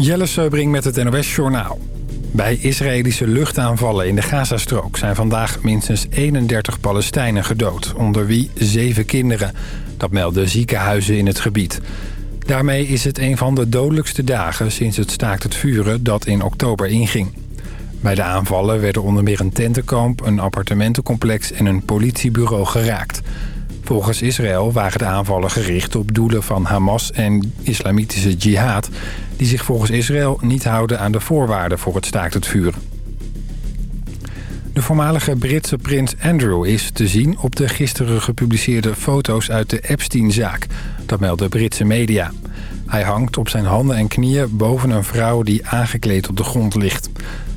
Jelle Seubring met het NOS Journaal. Bij Israëlische luchtaanvallen in de Gazastrook zijn vandaag minstens 31 Palestijnen gedood, onder wie zeven kinderen. Dat melden ziekenhuizen in het gebied. Daarmee is het een van de dodelijkste dagen sinds het staakt het vuren dat in oktober inging. Bij de aanvallen werden onder meer een tentenkamp, een appartementencomplex en een politiebureau geraakt. Volgens Israël waren de aanvallen gericht op doelen van Hamas en islamitische jihad... die zich volgens Israël niet houden aan de voorwaarden voor het staakt het vuren. De voormalige Britse prins Andrew is te zien op de gisteren gepubliceerde foto's uit de Epstein-zaak. Dat melden Britse media. Hij hangt op zijn handen en knieën boven een vrouw die aangekleed op de grond ligt.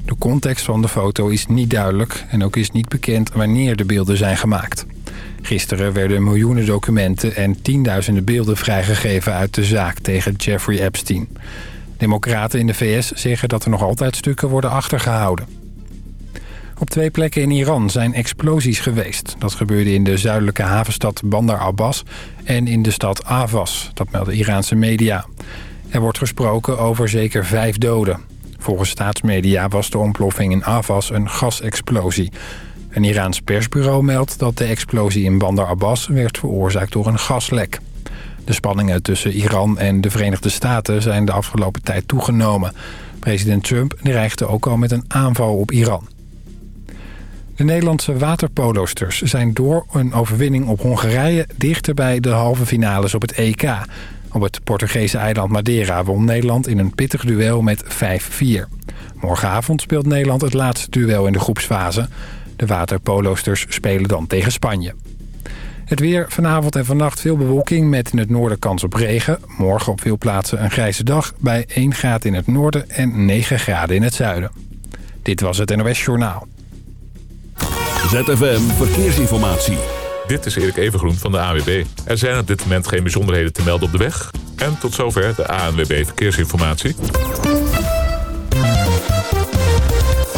De context van de foto is niet duidelijk en ook is niet bekend wanneer de beelden zijn gemaakt. Gisteren werden miljoenen documenten en tienduizenden beelden vrijgegeven uit de zaak tegen Jeffrey Epstein. Democraten in de VS zeggen dat er nog altijd stukken worden achtergehouden. Op twee plekken in Iran zijn explosies geweest. Dat gebeurde in de zuidelijke havenstad Bandar Abbas en in de stad Avas. Dat melden Iraanse media. Er wordt gesproken over zeker vijf doden. Volgens staatsmedia was de ontploffing in Avas een gasexplosie. Een Iraans persbureau meldt dat de explosie in Bandar Abbas werd veroorzaakt door een gaslek. De spanningen tussen Iran en de Verenigde Staten zijn de afgelopen tijd toegenomen. President Trump dreigde ook al met een aanval op Iran. De Nederlandse waterpolosters zijn door een overwinning op Hongarije... dichter bij de halve finales op het EK. Op het Portugese eiland Madeira won Nederland in een pittig duel met 5-4. Morgenavond speelt Nederland het laatste duel in de groepsfase. De waterpolosters spelen dan tegen Spanje. Het weer vanavond en vannacht veel bewolking met in het noorden kans op regen. Morgen op veel plaatsen een grijze dag bij 1 graden in het noorden en 9 graden in het zuiden. Dit was het NOS Journaal. ZFM Verkeersinformatie. Dit is Erik Evengroen van de AWB. Er zijn op dit moment geen bijzonderheden te melden op de weg. En tot zover de ANWB Verkeersinformatie.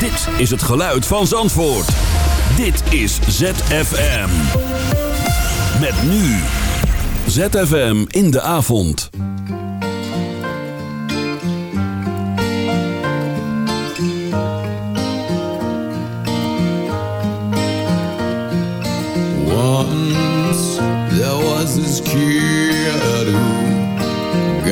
Dit is het geluid van Zandvoort. Dit is ZFM. Met nu. ZFM in de avond. Once there was this who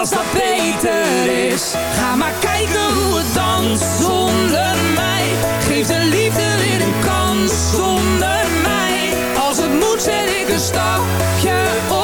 als dat beter is. Ga maar kijken hoe het dans zonder mij. Geef de liefde weer een kans zonder mij. Als het moet zet ik een stapje op.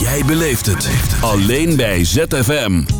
jij beleeft het. Alleen bij ZFM.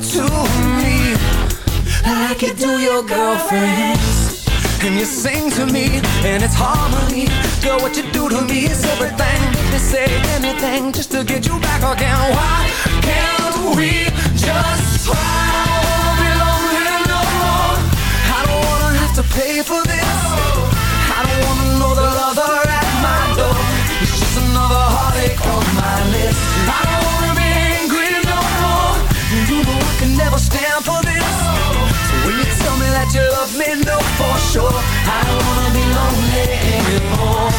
to me like you do your girlfriends. And you sing to me, and it's harmony. Girl, what you do to me is everything. They say anything just to get you back again. Why can't we just try? I wanna be lonely no more. I don't wanna have to pay for this. I don't wanna know the lover at my door. It's just another heartache on my list. Stand for this. So when you tell me that you love me, know for sure I don't wanna be lonely anymore.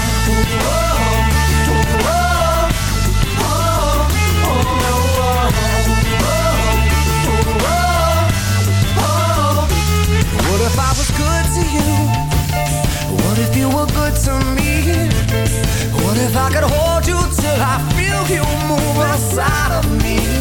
What if I was good to you? What if you were good to me? What if I could hold you till I feel you move inside of me?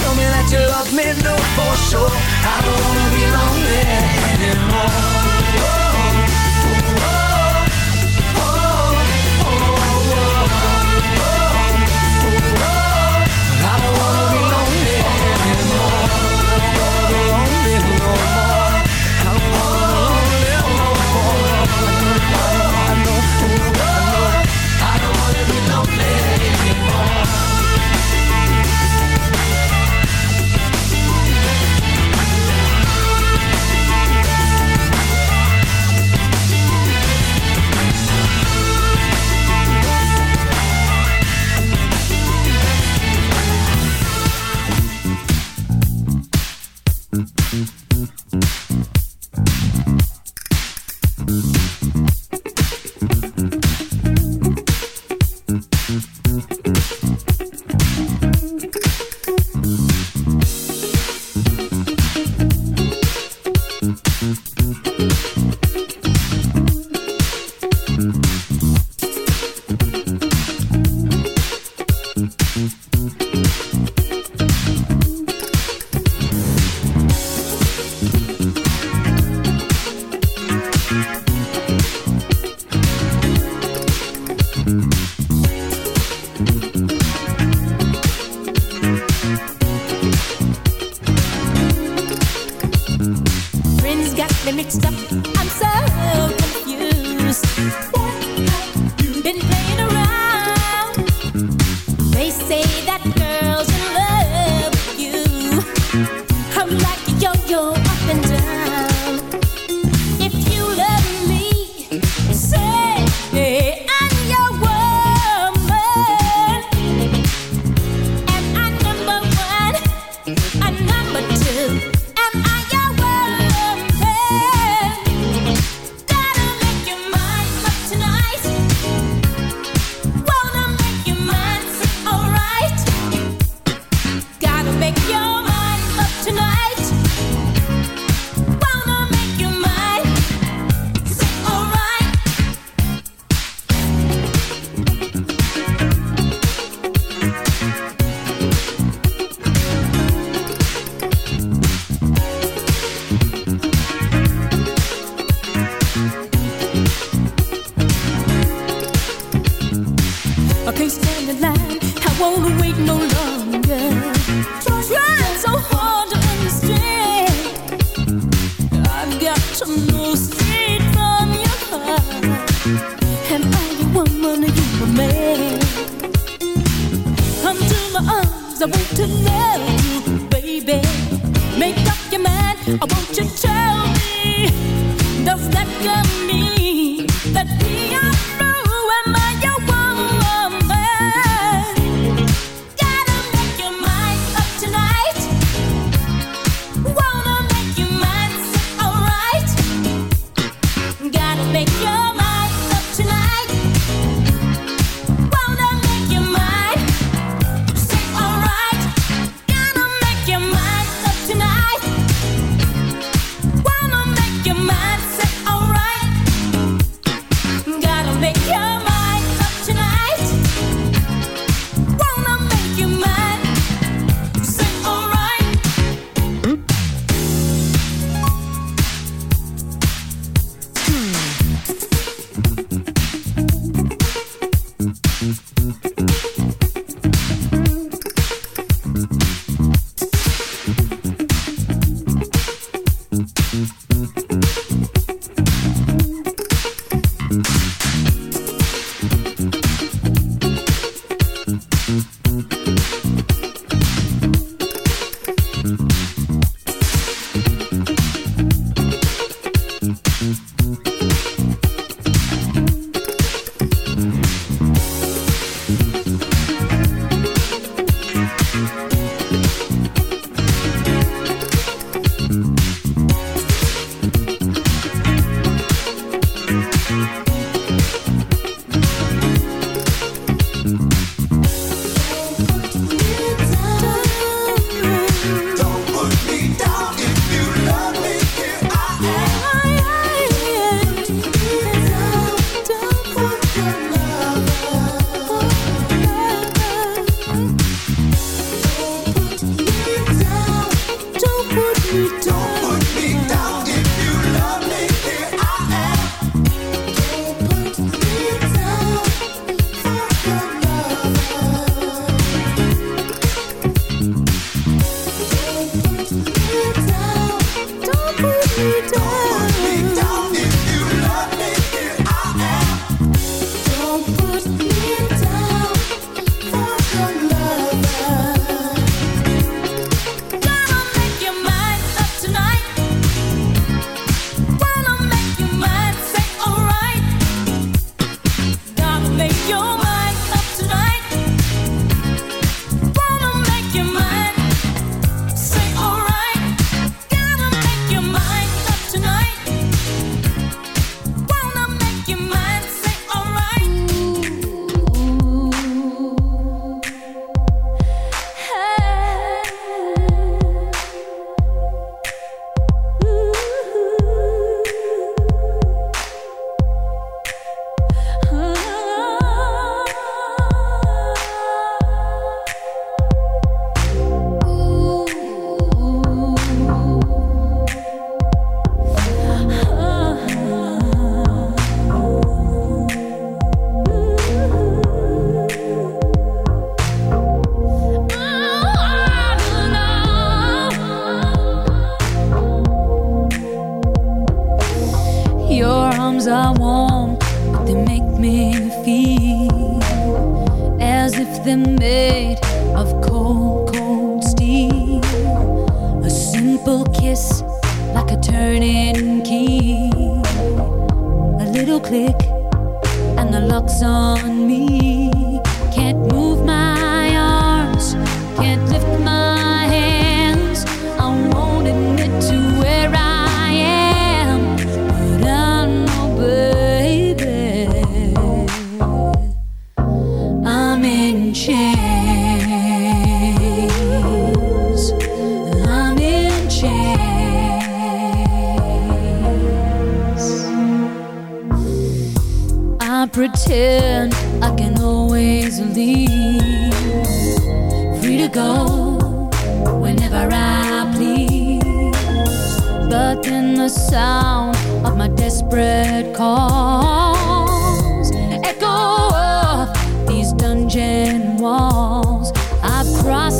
Tell me that you love me, know for sure I don't wanna be lonely anymore. I pretend I can always leave, free to go whenever I please. But in the sound of my desperate calls, echo these dungeon walls, I've crossed.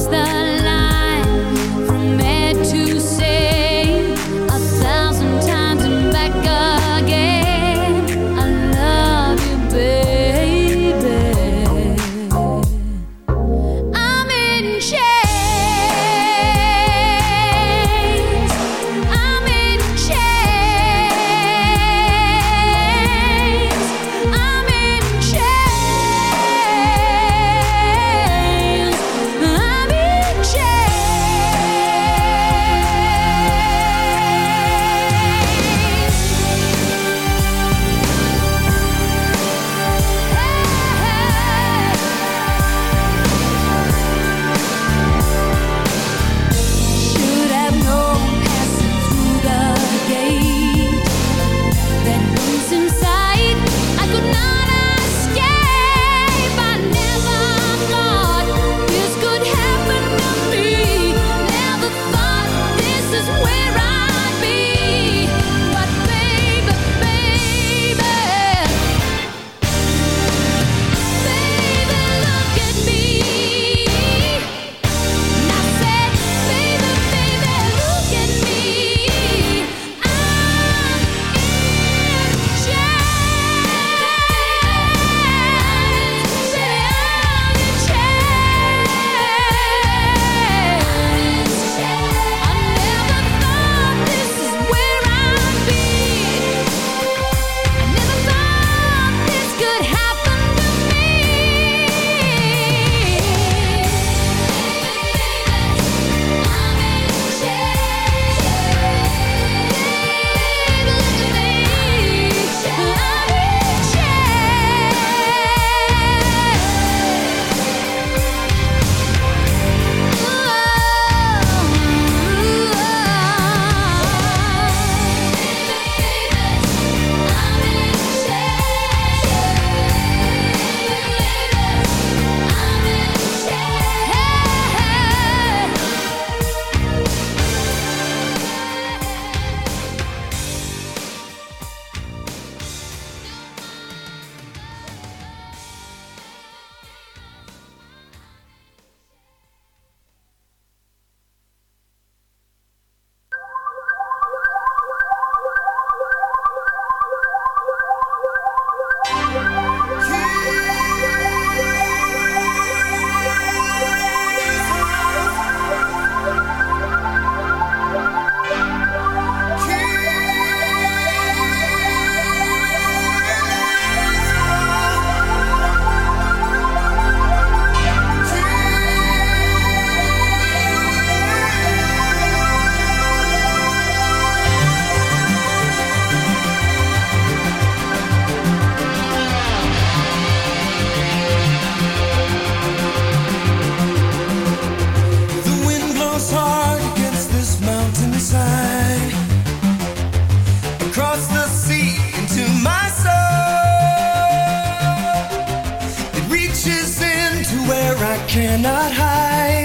Cannot hide.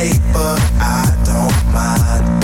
Late, but I don't mind.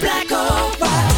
black or white.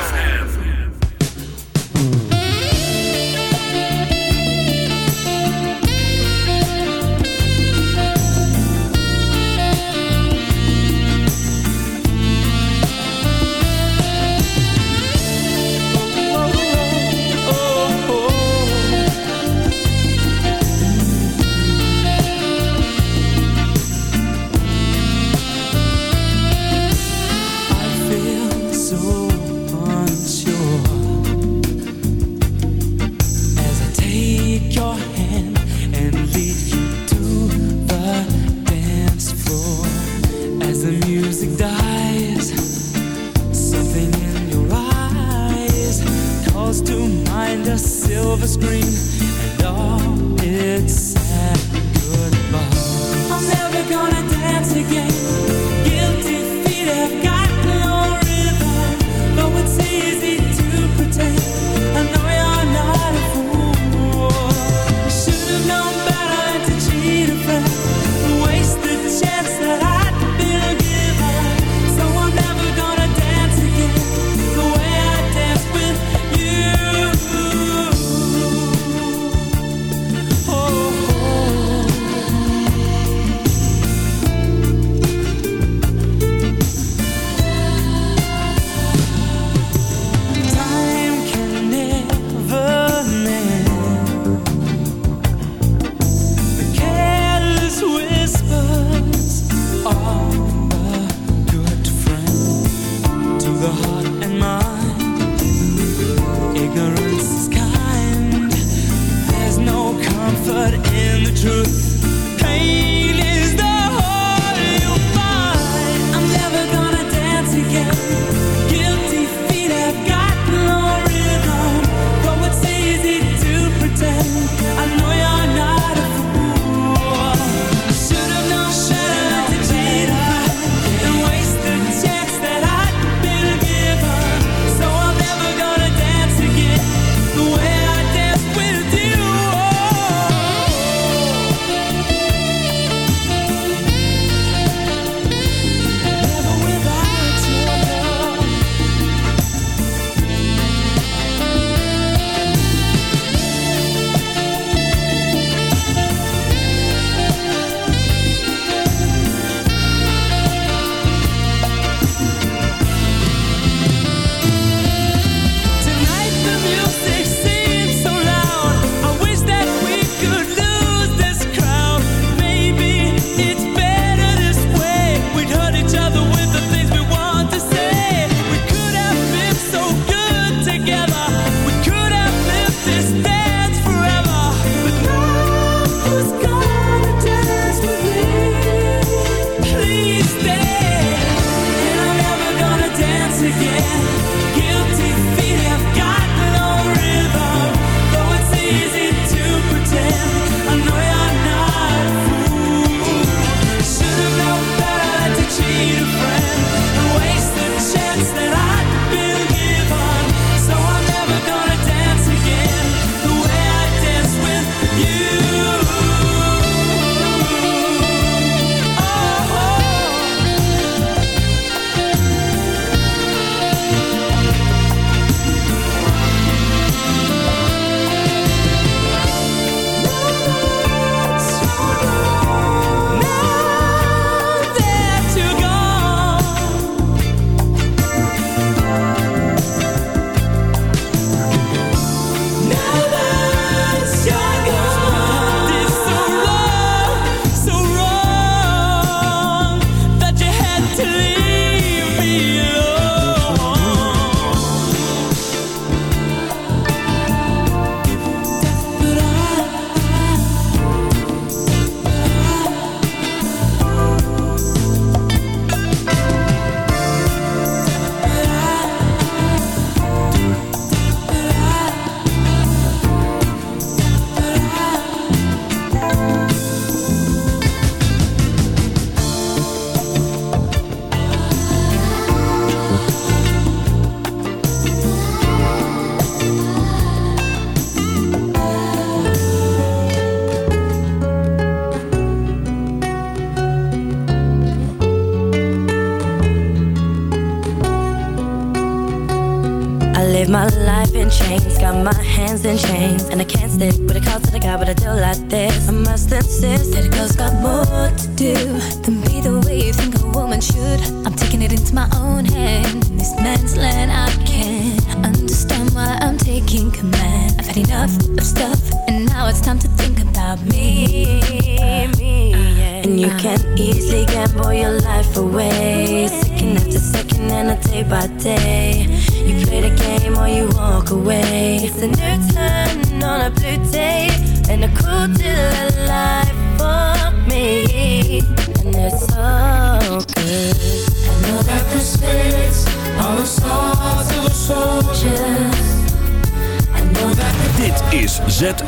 and I